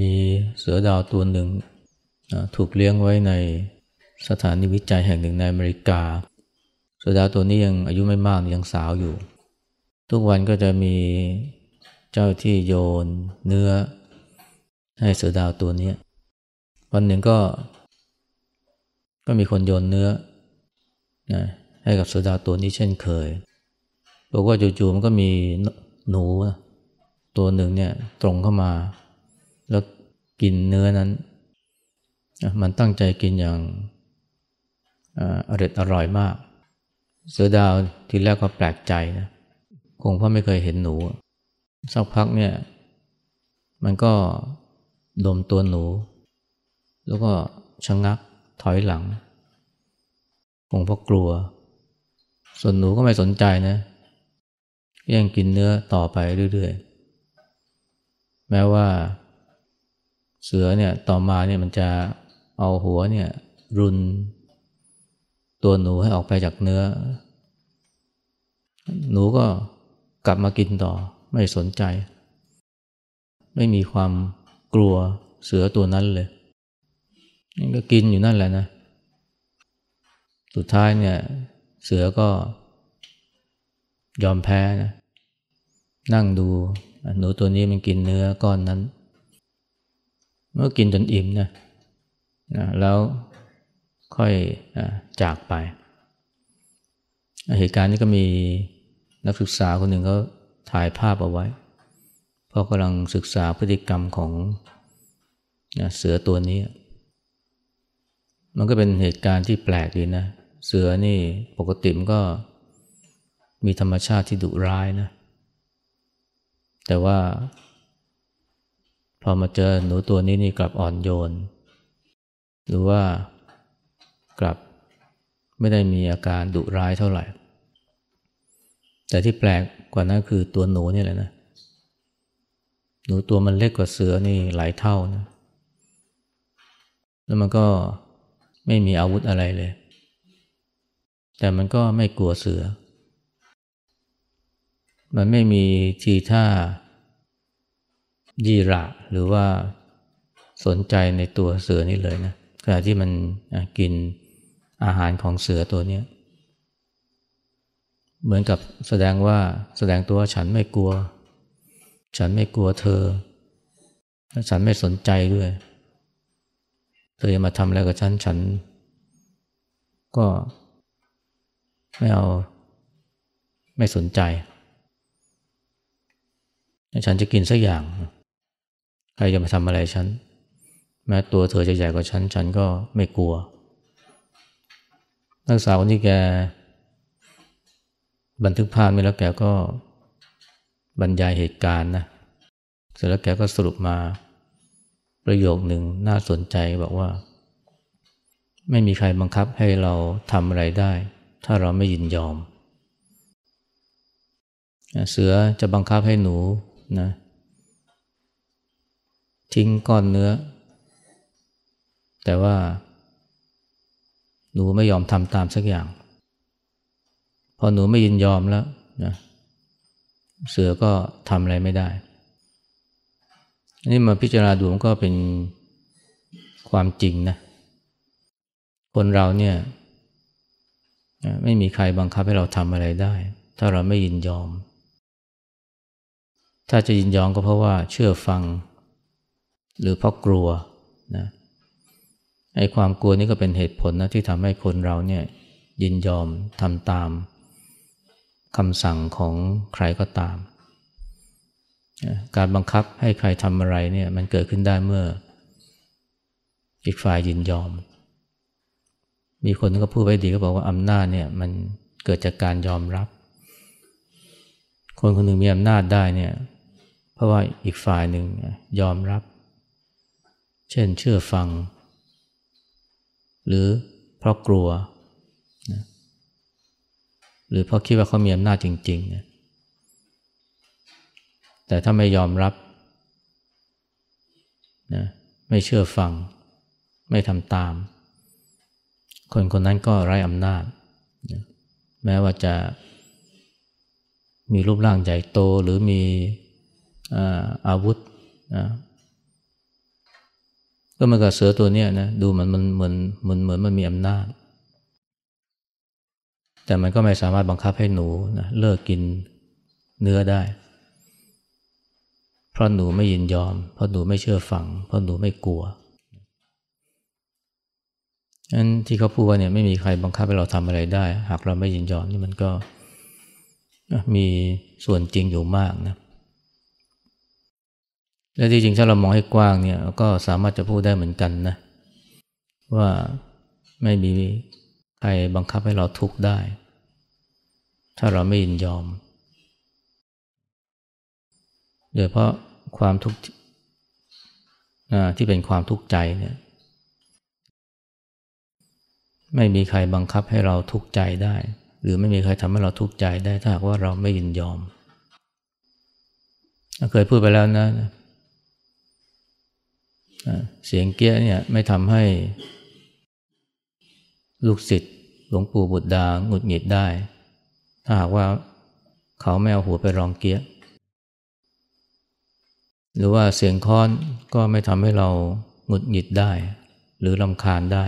มีเสือดาวตัวหนึ่งถูกเลี้ยงไว้ในสถานีวิจัยแห่งหนึ่งในอเมริกา เสือดาวตัวนี้ยังอายุไม่มากยังสาวอยู่ ทุกวันก็จะมีเจ้าที่โยนเนื้อ ให้เสือดาวตัวนี้ วันหนึ่งก็ ก็มีคนโยนเนื้อนะให้กับเสือดาวตัวนี้เช่นเคยบอกว่าจู่ๆมันก็มีหนูตัวหนึ่งเนี่ยตรงเข้ามา แล้วกินเนื้อนั้น มันตั้งใจกินอย่างอร่อยอร่อยมาก เสือดาวทีแรกก็แปลกใจนะคงเพราะไม่เคยเห็นหนู สักพักเนี่ย มันก็ดมตัวหนู แล้วก็ชะงงักถอยหลัง คงเพราะกลัว ส่วนหนูก็ไม่สนใจนะยังกินเนื้อต่อไปเรื่อยๆ แม้ว่า เสือเนี่ยต่อมาเนี่ยมันจะเอาหัวเนี่ยรุนตัวหนูให้ออกไปจากเนื้อ หนูก็กลับมากินต่อไม่สนใจ ไม่มีความกลัวเสือตัวนั้นเลยนี่ก็กินอยู่นั่นแหละนะ สุดท้ายเนี่ย เสือก็ยอมแพ้นะ นั่งดูหนูตัวนี้มันกินเนื้อก้อนนั้น เมื่อกินจนอิ่มนะนะแล้วค่อยจากไป เหตุการณ์นี้ก็มีนักศึกษาคนหนึ่งเขาถ่ายภาพเอาไว้ เพราะกำลังศึกษาพฤติกรรมของนะเสือตัวนี้ มันก็เป็นเหตุการณ์ที่แปลกดีนะ เสือนี่ปกติมันก็มีธรรมชาติที่ดุร้ายนะ แต่ว่า พอมาเจอหนูตัวนี้นี่กลับอ่อนโยน หรือว่ากลับไม่ได้มีอาการดุร้ายเท่าไหร่ แต่ที่แปลกกว่านั้นคือตัวหนูนี่แหละนะ หนูตัวมันเล็กกว่าเสือนี่หลายเท่านะ แล้วมันก็ไม่มีอาวุธอะไรเลย แต่มันก็ไม่กลัวเสือ มันไม่มีทีท่า ยีระหรือว่าสนใจในตัวเสือนี่เลยนะขณะที่มันกินอาหารของเสือตัวนี้เหมือนกับแสดงว่าแสดงตัวฉันไม่กลัว ฉันไม่กลัวเธอฉันไม่สนใจด้วย เธอจะมาทำอะไรกับฉันฉัน ก็ไม่เอาไม่สนใจ ฉันจะกินสักอย่าง ใครจะมาทำอะไรฉัน แม้ตัวเธอจะใหญ่กว่าฉัน ฉันก็ไม่กลัว นักศึกษาคนที่แก บันทึกภาพไว้แล้วแกก็บรรยายเหตุการณ์นะเสร็จแล้วแกก็สรุปมาประโยคหนึ่งน่าสนใจบอกว่า ไม่มีใครบังคับให้เราทำอะไรได้ ถ้าเราไม่ยินยอม เสือจะบังคับให้หนูนะ ทิ้งก้อนเนื้อ แต่ว่า หนูไม่ยอมทำตามสักอย่าง พอหนูไม่ยินยอมแล้วนะเสือก็ทำอะไรไม่ได้ นี่มาพิจารณาดูมันก็เป็นความจริงนะ คนเราเนี่ยไม่มีใครบังคับให้เราทำอะไรได้ ถ้าเราไม่ยินยอม ถ้าจะยินยอมก็เพราะว่าเชื่อฟัง หรือเพราะกลัวนะไอ้ความกลัวนี่ก็เป็นเหตุผลนะที่ทำให้คนเราเนี่ยยินยอมทำตามคำสั่งของใครก็ตาม การบังคับให้ใครทำอะไรเนี่ยมันเกิดขึ้นได้เมื่อ อีกฝ่ายยินยอม มีคนก็พูดไว้ดีก็บอกว่าอำนาจเนี่ยมันเกิดจากการยอมรับ คนคนหนึ่งมีอำนาจได้เนี่ยเพราะว่าอีกฝ่ายหนึ่งยอมรับ เช่นเชื่อฟัง หรือเพราะกลัวนะหรือเพราะคิดว่าเขามีอำนาจจริงๆนะแต่ถ้าไม่ยอมรับนะไม่เชื่อฟัง ไม่ทำตาม คนคนนั้นก็ไร้อำนาจนะแม้ว่าจะมีรูปร่างใหญ่โตหรือมีอาวุธ ก็เหมือนกับเสือตัวเนี้ยนะดูมันมันเหมือนเหมือนเหมือนมันมีอำนาจ แต่มันก็ไม่สามารถบังคับให้หนูนะเลิกกินเนื้อได้ เพราะหนูไม่ยินยอม เพราะหนูไม่เชื่อฟัง เพราะหนูไม่กลัวนั้นที่เขาพูดว่าเนี่ยไม่มีใครบังคับให้เราทำอะไรได้ หากเราไม่ยินยอมนี่มันก็มีส่วนจริงอยู่มากนะ และที่จริงถ้าเรามองให้กว้างเนี่ยก็สามารถจะพูดได้เหมือนกันนะว่าไม่มีใครบังคับให้เราทุกข์ได้ ถ้าเราไม่ยินยอม โดยเพราะความทุกข์ที่เป็นความทุกข์ใจเนี่ยไม่มีใครบังคับให้เราทุกข์ใจได้ หรือไม่มีใครทำให้เราทุกข์ใจได้ถ้าหากว่าเราไม่ยินยอม เคยพูดไปแล้วนะ เสียงเกี้ยเนี่ยไม่ทำให้ลูกศิษย์หลวงปู่บุตรดาหงุดหงิดได้ ถ้าหากว่าเขาไม่เอาหัวไปรองเกี้ย หรือว่าเสียงค้อนก็ไม่ทำให้เราหงุดหงิดได้ หรือลำคาญได้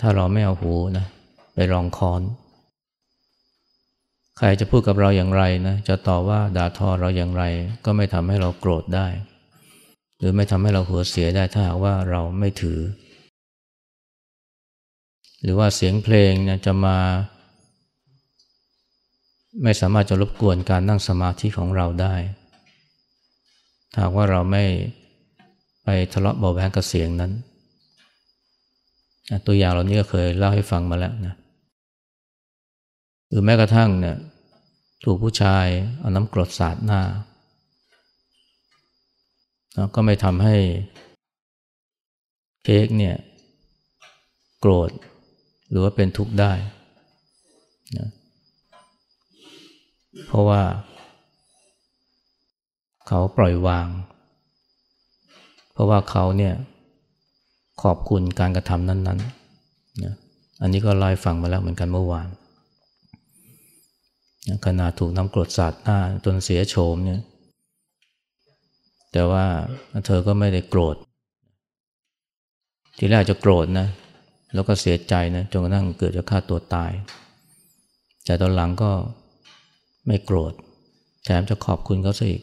ถ้าเราไม่เอาหูนะไปรองค้อน ใครจะพูดกับเราอย่างไรนะจะต่อว่าด่าทอเราอย่างไร ก็ไม่ทำให้เราโกรธได้ หรือไม่ทำให้เราหัวเสียได้ถ้าหากว่าเราไม่ถือ หรือว่าเสียงเพลงนี่ยจะมา ไม่สามารถจะรบกวนการนั่งสมาธิของเราได้ถ้าว่าเราไม่ไปทะเลาะเบาแวงกับเสียงนั้น ตัวอย่างเรานี่ก็เคยเล่าให้ฟังมาแล้วนะหรือแม้กระทั่งเนี่ยถูกผู้ชายเอาน้ำกรดสาดหน้า ก็ไม่ทำให้เค้กเนี่ยโกรธหรือว่าเป็นทุกข์ได้นะเพราะว่า เขาปล่อยวาง เพราะว่าเขาเนี่ยขอบคุณการกระทำนั้นๆนะอันนี้ก็ลอยฟังมาแล้วเหมือนกันเมื่อวานขนาดถูกน้ำกรดสาดหน้าจนเสียโฉมเนี่ย แต่ว่าเธอก็ไม่ได้โกรธ ทีแรกจะโกรธนะ แล้วก็เสียใจนะจนกระทั่งเกิดจะฆ่าตัวตาย แต่ตอนหลังก็ไม่โกรธ แถมจะขอบคุณเขาซะอีก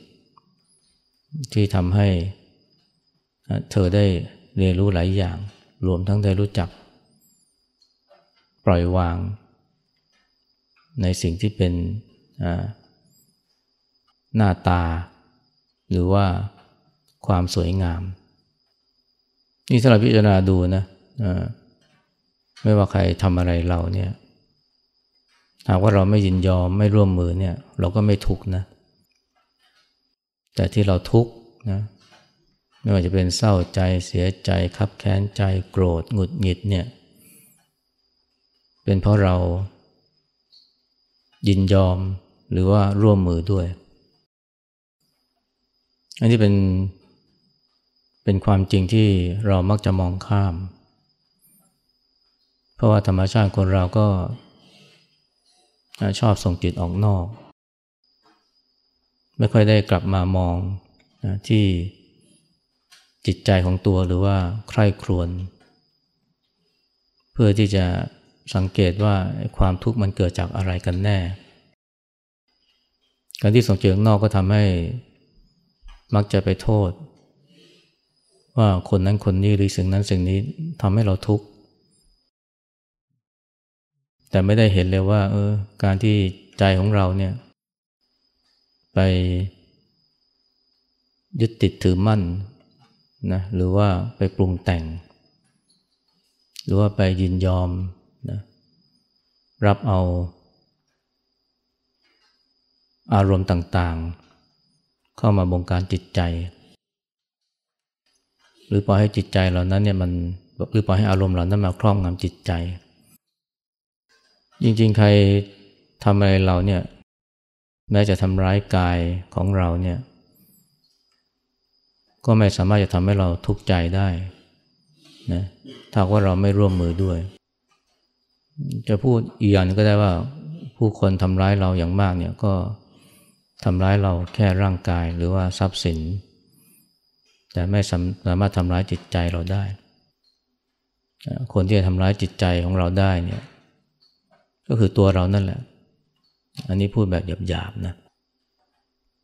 ที่ทำให้เธอได้เรียนรู้หลายอย่าง รวมทั้งได้รู้จัก ปล่อยวาง ในสิ่งที่เป็นหน้าตา หรือว่า ความสวยงาม นี่ถ้าเราพิจารณาดูนะไม่ว่าใครทำอะไรเราเนี่ยหากว่าเราไม่ยินยอมไม่ร่วมมือเนี่ยเราก็ไม่ทุกนะ แต่ที่เราทุกนะไม่ว่าจะเป็นเศร้าใจเสียใจคับแค้นใจโกรธหงุดหงิดเนี่ยเป็นเพราะเรายินยอมหรือว่าร่วมมือด้วย อันนี้เป็น เป็นความจริงที่เรามักจะมองข้าม เพราะว่าธรรมชาติคนเราก็ชอบส่งจิตออกนอก ไม่ค่อยได้กลับมามองที่จิตใจของตัวหรือว่าใคร่ครวญเพื่อที่จะสังเกตว่าความทุกข์มันเกิดจากอะไรกันแน่ การที่ส่งจิตออกนอกก็ทำให้มักจะไปโทษ ว่าคนนั้นคนนี้หรือสิ่งนั้นสิ่งนี้ทำให้เราทุกข์แต่ไม่ได้เห็นเลยว่า เออ การที่ใจของเราเนี่ย ไปยึดติดถือมั่นนะหรือว่าไปปรุงแต่ง หรือว่าไปยินยอมนะรับเอา อารมณ์ต่างๆ เข้ามาบงการจิตใจ รือปล่อยให้จิตใจเหล่านั้นเนี่ยมันหรือปล่อยให้อารมณ์เหล่านั้นมาครอบงำจิตใจ จริงๆ ใครทำอะไรเราเนี่ยแม้จะทำร้ายกายของเราเนี่ยก็ไม่สามารถจะทำให้เราทุกข์ใจได้นะถ้าว่าเราไม่ร่วมมือด้วย จะพูดอีกอย่างนึงก็ได้ว่าผู้คนทำร้ายเราอย่างมากเนี่ยก็ทำร้ายเราแค่ร่างกายหรือว่าทรัพย์สิน แต่ไม่สามารถทำร้ายจิตใจเราได้ คนที่จะทำร้ายจิตใจของเราได้เนี่ย ก็คือตัวเรานั่นแหละ อันนี้พูดแบบหยาบๆนะ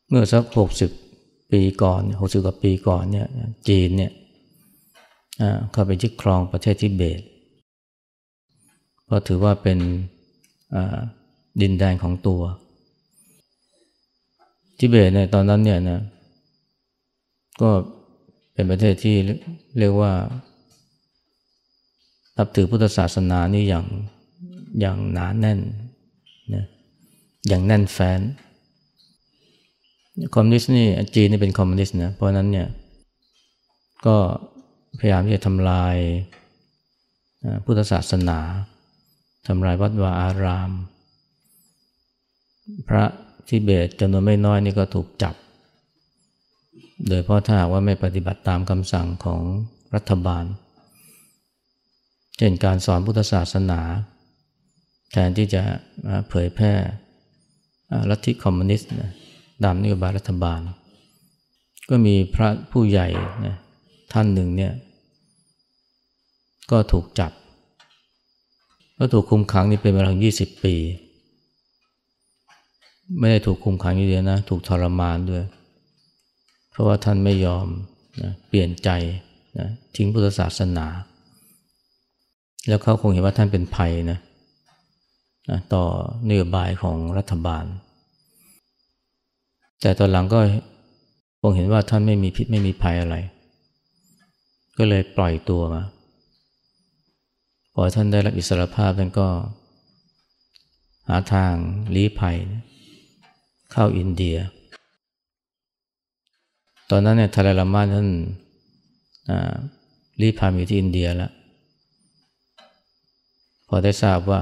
เมื่อสักหกสิบปีก่อนหกสิบกว่าปีก่อนเนี่ยจีนเนี่ยเข้าไปยึดครองประเทศทิเบต เพราะถือว่าเป็นดินแดนของตัว ทิเบตในตอนนั้นเนี่ยนะก็ เป็นประเทศที่เรียกว่านับถือพุทธศาสนานี่อย่างอย่างหนาแน่นนะอย่างแน่นแฟ้นคอมมิวนิสต์นี่จีนนี่เป็นคอมมิวนิสต์นะเพราะนั้นเนี่ยก็พยายามที่จะทำลายพุทธศาสนาทำลายวัดวาอาราม พระทิเบตจำนวนไม่น้อยนี่ก็ถูกจับ โดยเพราะถ้าหากว่าไม่ปฏิบัติตามคำสั่งของรัฐบาล เช่นการสอนพุทธศาสนา แทนที่จะเผยแพร่ลัทธิคอมมิวนิสต์ตามนโยบายรัฐบาล ก็มีพระผู้ใหญ่นะท่านหนึ่งเนี่ยก็ถูกจับ ก็ถูกคุมขังนี่เป็นเวลายี่สิบปี ไม่ได้ถูกคุมขังอย่างเดียวนะ ถูกทรมานด้วย เพราะว่าท่านไม่ยอมนะเปลี่ยนใจนะทิ้งพุทธศาสนา แล้วเขาคงเห็นว่าท่านเป็นภัยนะนะต่อนโยบายของรัฐบาล แต่ตอนหลังก็คงเห็นว่าท่านไม่มีพิษไม่มีภัยอะไร ก็เลยปล่อยตัวมาพอท่านได้รับอิสรภาพท่านก็ หาทางลี้ภัย เข้าอินเดีย ตอนนั้นเนี่ยทาราลามาท่านลี้ภัยอยู่ที่อินเดียแล้ว พอได้ทราบว่า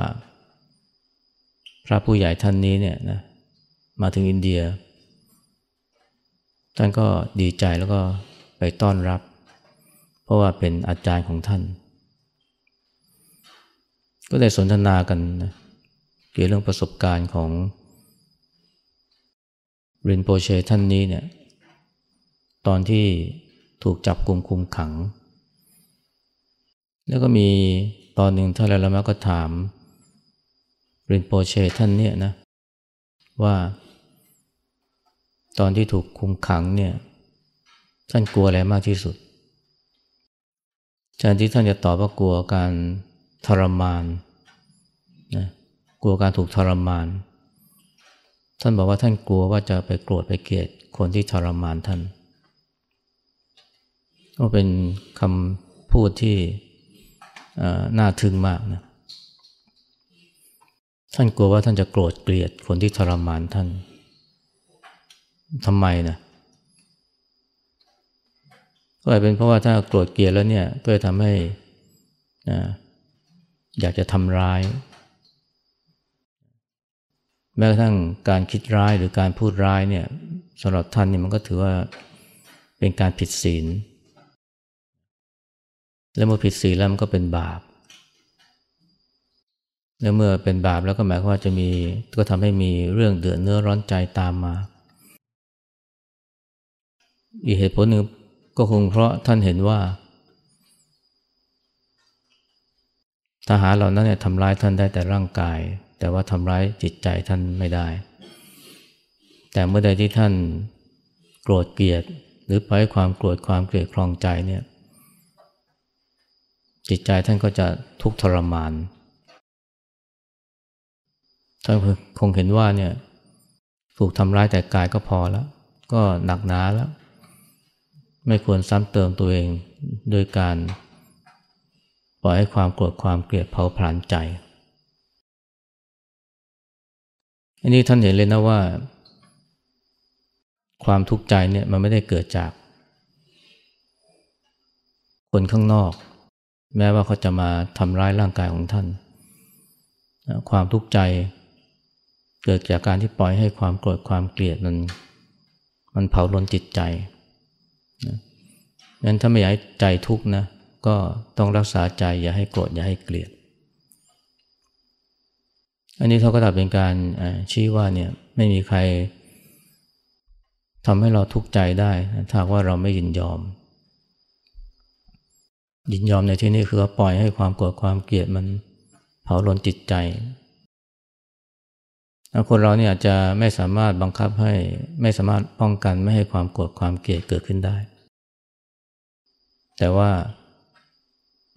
พระผู้ใหญ่ท่านนี้เนี่ยนะมาถึงอินเดีย ท่านก็ดีใจแล้วก็ไปต้อนรับ เพราะว่าเป็นอาจารย์ของท่าน ก็ได้สนทนากันนะเกี่ยวเรื่องประสบการณ์ของรินโปเชท่านนี้เนี่ย ตอนที่ถูกจับกลุ่มคุมขัง แล้วก็มีตอนหนึ่งท่านละมะก็ถามรินโปเชท่านเนี่ยนะ ว่า ตอนที่ถูกคุมขังเนี่ย ท่านกลัวอะไรมากที่สุดแทนที่ท่านจะตอบว่ากลัวการทรมานนะกลัวการถูกทรมาน ท่านบอกว่าท่านกลัวว่าจะไปโกรธไปเกลียดคนที่ทรมานท่าน ก็เป็นคำพูดที่น่าทึ่งมากนะท่านกลัวว่าท่านจะโกรธเกลียดคนที่ทรมานท่านทำไมนะก็อาจเป็นเพราะว่าถ้าโกรธเกลียดแล้วเนี่ยก็จะทำให้อยากจะทำร้าย แม้กระทั่งการคิดร้ายหรือการพูดร้ายเนี่ยสำหรับท่านนี่มันก็ถือว่าเป็นการผิดศีล และเมื่อผิดศีลแล้วมันก็เป็นบาป และเมื่อเป็นบาปแล้วก็หมายความว่าจะมีก็ทำให้มีเรื่องเดือดเนื้อร้อนใจตามมา อีกเหตุผลหนึ่งก็คงเพราะท่านเห็นว่า ทหารเหล่านั้นเนี่ยทำร้ายท่านได้แต่ร่างกาย แต่ว่าทำร้ายจิตใจท่านไม่ได้ แต่เมื่อใดที่ท่านโกรธเกลียด หรือปล่อยความโกรธความเกลียดคลองใจเนี่ย จิตใจท่านก็จะทุกข์ทรมานท่านคงเห็นว่าเนี่ยถูกทำร้ายแต่กายก็พอแล้ว ก็หนักหนาแล้ว ไม่ควรซ้ำเติมตัวเองโดยการปล่อยให้ความโกรธความเกลียดเผาผลาญใจ อันนี้ท่านเห็นเลยนะว่า ความทุกข์ใจเนี่ยมันไม่ได้เกิดจาก คนข้างนอก แม้ว่าเขาจะมาทำร้ายร่างกายของท่าน ความทุกข์ใจเกิดจากการที่ปล่อยให้ความโกรธความเกลียดมันมันเผาล้นจิตใจงั้นถ้าไม่อยากให้ใจทุกข์นะก็ต้องรักษาใจอย่าให้โกรธอย่าให้เกลียด อันนี้เขาก็ตัดเป็นการชี้ว่าเนี่ยไม่มีใครทำให้เราทุกข์ใจได้ ถ้าว่าเราไม่ยินยอม ยินยอมในที่นี้คือปล่อยให้ความโกรธความเกลียดมันเผาลนจิตใจ คนเราเนี่ยอาจจะไม่สามารถบังคับให้ไม่สามารถป้องกันไม่ให้ความโกรธความเกลียดเกิดขึ้นได้ แต่ว่า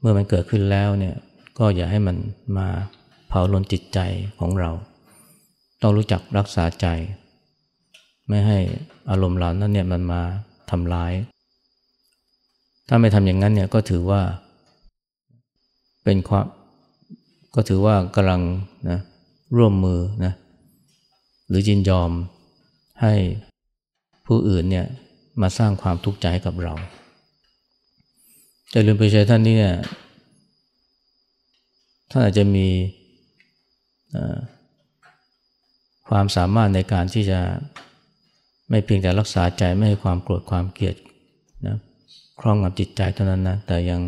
เมื่อมันเกิดขึ้นแล้วเนี่ยก็อย่าให้มันมาเผาลนจิตใจของเรา ต้องรู้จักรักษาใจ ไม่ให้อารมณ์เหล่านั้นเนี่ยมันมาทำร้าย ถ้าไม่ทำอย่างนั้นเนี่ยก็ถือว่าเป็นความก็ถือว่ากำลังนะร่วมมือนะหรือยินยอมให้ผู้อื่นเนี่ยมาสร้างความทุกข์ใจให้กับเราแต่ลืมไปใช้ท่านนี่เนี่ยท่านอาจจะมีความสามารถในการที่จะไม่เพียงแต่รักษาใจไม่ให้ความโกรธความเกลียดนะ ครองกับจิตใจเท่านั้นนะแต่ยัง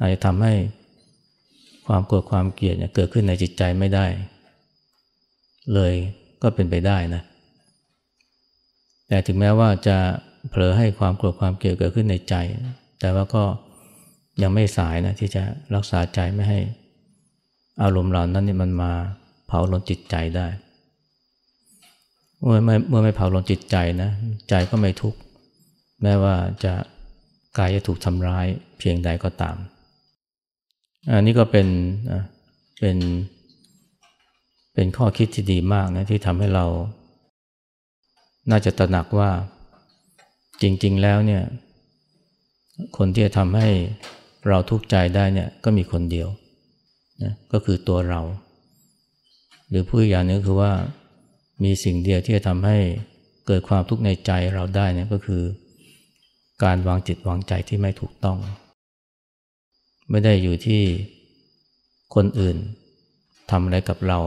อาจจะทำให้ความโกรธความเกลียดเกิดขึ้นในจิตใจไม่ได้ เลยก็เป็นไปได้นะ แต่ถึงแม้ว่าจะเผลอให้ความโกรธความเกลียดเกิดขึ้นในใจ แต่ว่าก็ยังไม่สายนะที่จะรักษาใจไม่ให้ อารมณ์เหล่านั้นนี่มันมาเผาลนจิตใจได้ เมื่อไม่เมื่อไม่เผาลนจิตใจนะ ใจก็ไม่ทุกข์แม้ว่าจะ กายจะถูกทำร้ายเพียงใดก็ตาม อันนี้ก็เป็นเป็นเป็นข้อคิดที่ดีมากนะที่ทำให้เรา น่าจะตระหนักว่าจริง ๆ แล้วเนี่ย คนที่จะทำให้เราทุกข์ใจได้เนี่ยก็มีคนเดียวนะก็คือตัวเรา หรือผู้อย่างนึงคือว่ามีสิ่งเดียวที่จะทำให้เกิดความทุกข์ในใจเราได้เนี่ยก็คือ การวางจิตวางใจที่ไม่ถูกต้อง ไม่ได้อยู่ที่คนอื่นทำอะไรกับเรา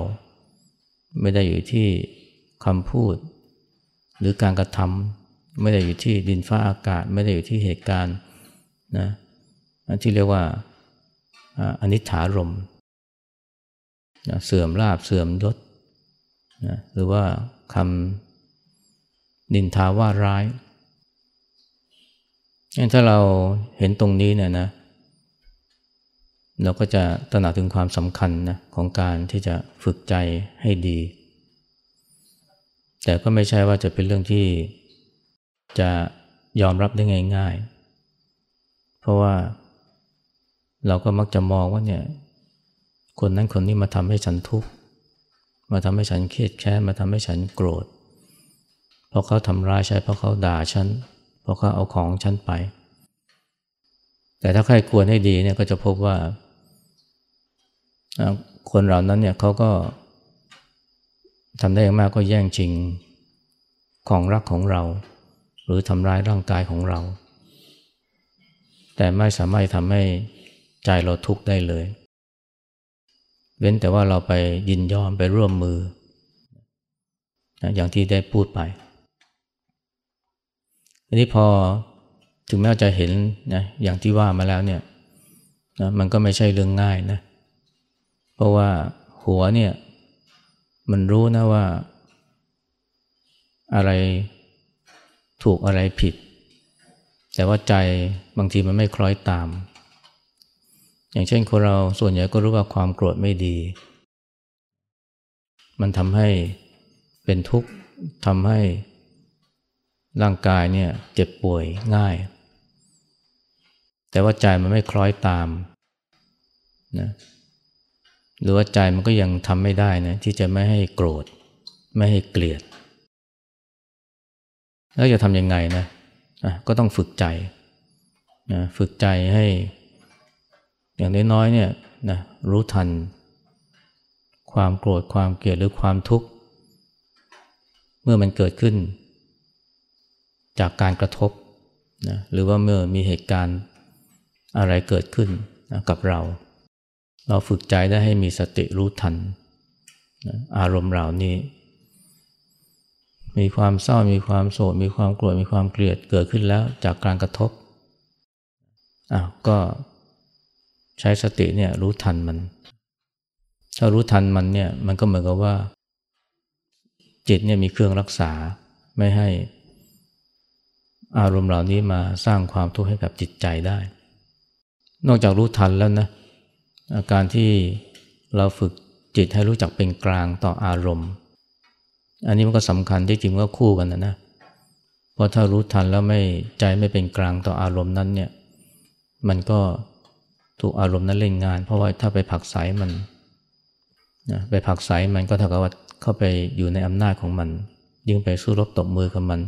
ไม่ได้อยู่ที่คำพูด หรือการกระทำไม่ได้อยู่ที่ดินฟ้าอากาศ ไม่ได้อยู่ที่เหตุการณ์นะที่เรียกว่าอนิจฐารมนะเสื่อมลาบเสื่อมยศนะหรือว่าคำนินทาว่าร้าย ถ้าเราเห็นตรงนี้เนี่ยนะ เราก็จะตระหนักถึงความสำคัญนะของการที่จะฝึกใจให้ดี แต่ก็ไม่ใช่ว่าจะเป็นเรื่องที่จะยอมรับได้ง่าย ๆ เพราะว่าเราก็มักจะมองว่าเนี่ย คนนั้นคนนี้มาทำให้ฉันทุกข์ มาทำให้ฉันเครียดแค้น มาทำให้ฉันโกรธ เพราะเขาทำร้ายฉัน เพราะเขาด่าฉันเพราะเขาเอาของฉันไป แต่ถ้าใครควรให้ดีเนี่ยก็จะพบว่า คนเหล่านั้นเนี่ยเขาก็ทำได้อย่างมากก็แย่งชิงของรักของเรา หรือทำร้ายร่างกายของเรา แต่ไม่สามารถทำให้ใจเราทุกข์ได้เลย เว้นแต่ว่าเราไปยินยอมไปร่วมมือ อย่างที่ได้พูดไป อันนี้พอถึงแม้จะเห็นนะอย่างที่ว่ามาแล้วเนี่ยนะมันก็ไม่ใช่เรื่องง่ายนะเพราะว่าหัวเนี่ยมันรู้นะว่า อะไรถูกอะไรผิด แต่ว่าใจบางทีมันไม่คล้อยตาม อย่างเช่นคนเราส่วนใหญ่ก็รู้ว่าความโกรธไม่ดี มันทำให้เป็นทุกข์ทำให้ ร่างกายเนี่ยเจ็บป่วยง่าย แต่ว่าใจมันไม่คล้อยตามนะหรือว่าใจมันก็ยังทำไม่ได้นะที่จะไม่ให้โกรธ ไม่ให้เกลียด แล้วจะทำยังไงนะะก็ต้องฝึกใจนะฝึกใจให้ อย่างน้อยๆเนี่ยนะรู้ทัน ความโกรธความเกลียดหรือความทุกข์ เมื่อมันเกิดขึ้น จากการกระทบนะหรือว่าเมื่อมีเหตุการณ์อะไรเกิดขึ้นนะกับเรา เราฝึกใจได้ให้มีสติรู้ทันอารมณ์เหล่านี้ มีความเศร้ามีความโศกมีความโกรธมีความเกลียดเกิดขึ้นแล้วจากการกระทบอ้าวก็ใช้สติเนี่ยรู้ทันมัน ถ้ารู้ทันมันเนี่ยมันก็เหมือนกับว่า จิตเนี่ยมีเครื่องรักษาไม่ให้ อารมณ์เหล่านี้มาสร้างความทุกข์ให้กับจิตใจได้ นอกจากรู้ทันแล้วนะอาการที่เราฝึกจิตให้รู้จักเป็นกลางต่ออารมณ์ อันนี้มันก็สำคัญที่จริงก็คู่กันนะนะเพราะถ้ารู้ทันแล้วไม่ใจไม่เป็นกลางต่ออารมณ์นั้นเนี่ยมันก็ถูกอารมณ์นั้นเล่นงาน เพราะว่าถ้าไปผักใสมันนะไปผักใสมันก็เท่ากับว่าเข้าไปอยู่ในอำนาจของมัน ยิ่งไปสู้รบตบมือกับมัน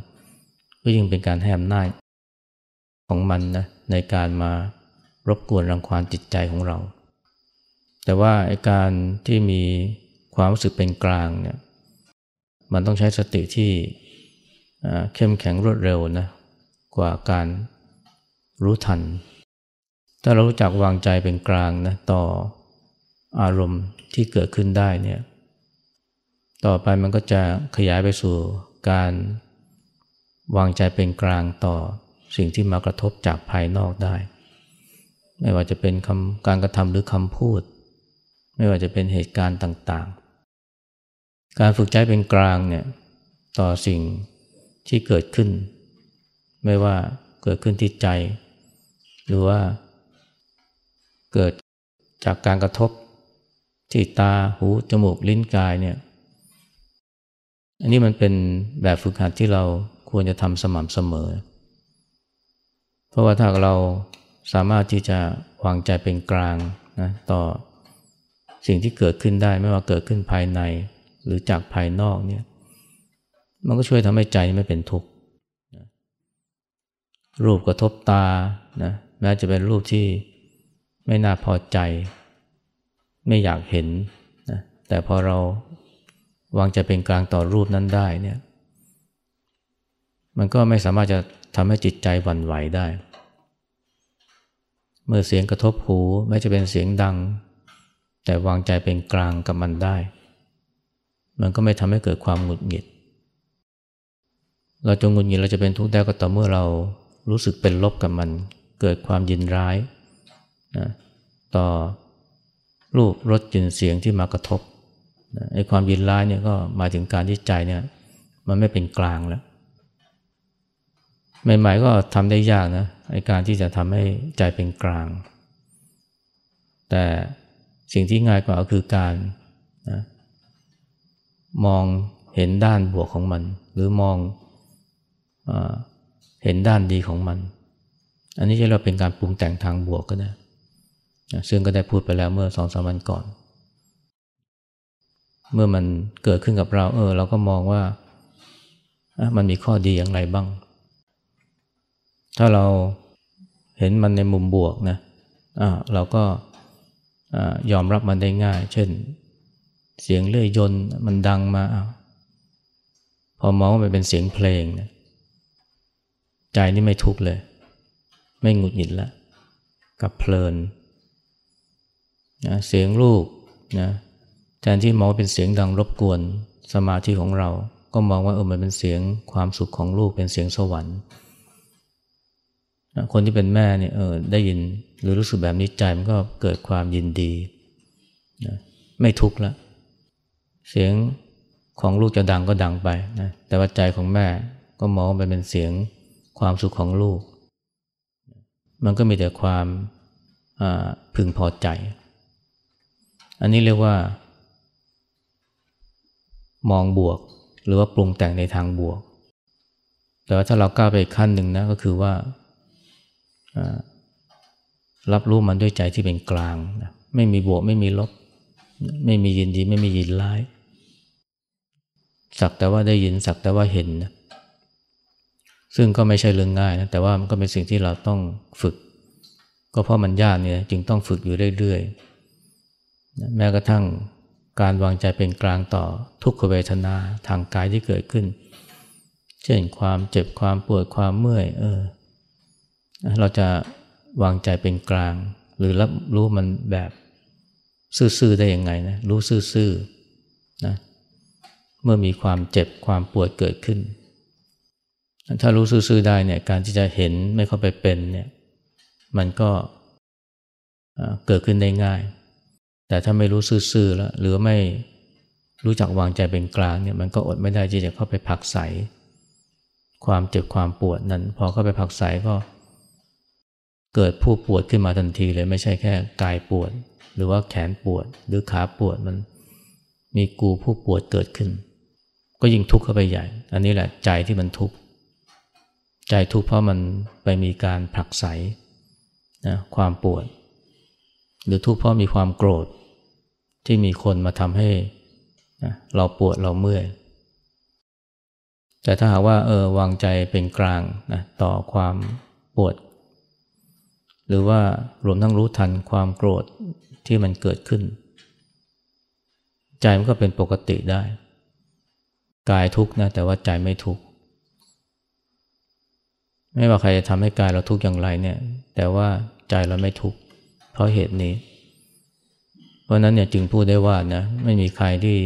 ก็ยิ่งเป็นการให้อำนาจของมันนะในการมารบกวนรังควานจิตใจของเรา แต่ว่าไอการที่มีความรู้สึกเป็นกลางเนี่ยมันต้องใช้สติที่เข้มแข็งรวดเร็วนะกว่าการรู้ทัน ถ้าเรารู้จักวางใจเป็นกลางนะต่ออารมณ์ที่เกิดขึ้นได้เนี่ยต่อไปมันก็จะขยายไปสู่การ วางใจเป็นกลางต่อสิ่งที่มากระทบจากภายนอกได้ ไม่ว่าจะเป็นคำการกระทำหรือคำพูด ไม่ว่าจะเป็นเหตุการณ์ต่างๆ การฝึกใจเป็นกลางเนี่ยต่อสิ่งที่เกิดขึ้น ไม่ว่าเกิดขึ้นที่ใจ หรือว่าเกิดจากการกระทบที่ตาหู จมูก ลิ้นกายเนี่ย อันนี้มันเป็นแบบฝึกหัดที่เรา ควรจะทำสม่ำเสมอ เพราะว่าถ้าเราสามารถที่จะวางใจเป็นกลางนะต่อสิ่งที่เกิดขึ้นได้ไม่ว่าเกิดขึ้นภายในหรือจากภายนอกเนี่ยมันก็ช่วยทำให้ใจไม่เป็นทุกข์รูปกระทบตานะแม้จะเป็นรูปที่ไม่น่าพอใจ ไม่อยากเห็นนะแต่พอเราวางใจเป็นกลางต่อรูปนั้นได้เนี่ย มันก็ไม่สามารถจะทำให้จิตใจหวั่นไหวได้ เมื่อเสียงกระทบหูไม่จะเป็นเสียงดัง แต่วางใจเป็นกลางกับมันได้ มันก็ไม่ทำให้เกิดความหงุดหงิด เราจะหงุนงิดเราจะเป็นทุกข์ได้ก็ต่อเมื่อเรารู้สึกเป็นลบกับมัน เกิดความยินร้ายนะต่อรูปรสกลิ่นเสียงที่มากระทบไอ้ความยินร้ายเนี่ยก็หมายถึงการที่ใจเนี่ยมันไม่เป็นกลางแล้ว ใหม่ๆก็ทำได้ยากนะไอการที่จะทำให้ใจเป็นกลาง แต่สิ่งที่ง่ายกว่าก็คือการนะมองเห็นด้านบวกของมัน หรือมองเห็นด้านดีของมัน อันนี้จะเราเป็นการปรุงแต่งทางบวกก็ได้ซึ่งก็ได้พูดไปแล้วเมื่อสองสามวันก่อน เมื่อมันเกิดขึ้นกับเราเออ เราก็มองว่ามันมีข้อดีอย่างไรบ้าง ถ้าเราเห็นมันในมุมบวกนะะเราก็ยอมรับมันได้ง่าย เช่น เสียงเลื่อยยนต์มันดังมาพอมองว่ามันเป็นเสียงเพลงนะใจนี่ไม่ทุกข์เลย ไม่หงุดหงิดล้วกับเพลินนะเสียงลูกนะแทนที่มองเป็นเสียงดังรบกวนสมาธิของเรา ก็มองว่าเออมันเป็นเสียงความสุขของลูกเป็นเสียงสวรรค์ คนที่เป็นแม่เนี่ยเออได้ยินหรือรู้สึกแบบนี้ใจมันก็เกิดความยินดีนะไม่ทุกข์ล้วเสียงของลูกจะดังก็ดังไปนะแต่ว่าใจของแม่ก็มองไปเป็นเสียงความสุขของลูก มันก็มีแต่ความพึงพอใจ อันนี้เรียกว่า มองบวก หรือว่าปรุงแต่งในทางบวก แต่ว่าถ้าเราก้าวไปอีกขั้นหนึ่งนะก็คือว่า รับรู้มันด้วยใจที่เป็นกลางนะไม่มีบวกไม่มีลบ ไม่มียินดีไม่มียินร้าย สักแต่ว่าได้ยินสักแต่ว่าเห็นนะซึ่งก็ไม่ใช่เรื่องง่ายนะแต่ว่ามันก็เป็นสิ่งที่เราต้องฝึก ก็เพราะมันยากเนี่ยจึงต้องฝึกอยู่เรื่อยๆแม้กระทั่งการวางใจเป็นกลางต่อทุกขเวทนาทางกายที่เกิดขึ้น เช่นความเจ็บความปวดความเมื่อยเออ เราจะวางใจเป็นกลาง หรือรับรู้มันแบบซื่อๆได้ยังไงนะรู้ซื่อๆนะเมื่อมีความเจ็บความปวดเกิดขึ้น ถ้ารู้ซื่อๆได้เนี่ยการที่จะเห็นไม่เข้าไปเป็นเนี่ยมันก็เกิดขึ้นได้ง่าย แต่ถ้าไม่รู้ซื่อๆแล้วหรือไม่รู้จักวางใจเป็นกลางเนี่ยมันก็อดไม่ได้ที่จะเข้าไปผักใสความเจ็บความปวดนั้น พอเข้าไปผักใสก็ เกิดผู้ปวดขึ้นมาทันทีเลยไม่ใช่แค่กายปวด หรือว่าแขนปวดหรือขาปวดมันมีกูผู้ปวดเกิดขึ้น ก็ยิ่งทุกข์เข้าไปใหญ่ อันนี้แหละใจที่มันทุกข์ใจทุกข์เพราะมันไปมีการผลักไสนะความปวด หรือทุกข์เพราะมีความโกรธ ที่มีคนมาทำให้นะเราปวดเราเมื่อยแต่ถ้าหากว่าเออวางใจเป็นกลางนะต่อความปวด หรือว่ารวมทั้งรู้ทันความโกรธที่มันเกิดขึ้น ใจมันก็เป็นปกติได้ กายทุกข์นะแต่ว่าใจไม่ทุกข์ไม่ว่าใครจะทำให้กายเราทุกข์อย่างไรเนี่ย แต่ว่าใจเราไม่ทุกข์เพราะเหตุนี้ เพราะนั้นเนี่ยจึงพูดได้ว่านะไม่มีใครที่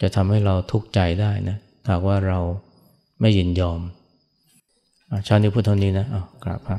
จะทำให้เราทุกข์ใจได้นะหากว่าเราไม่ยินยอมชาตินี้พูดเท่านี้นะอ้าวกราบพระ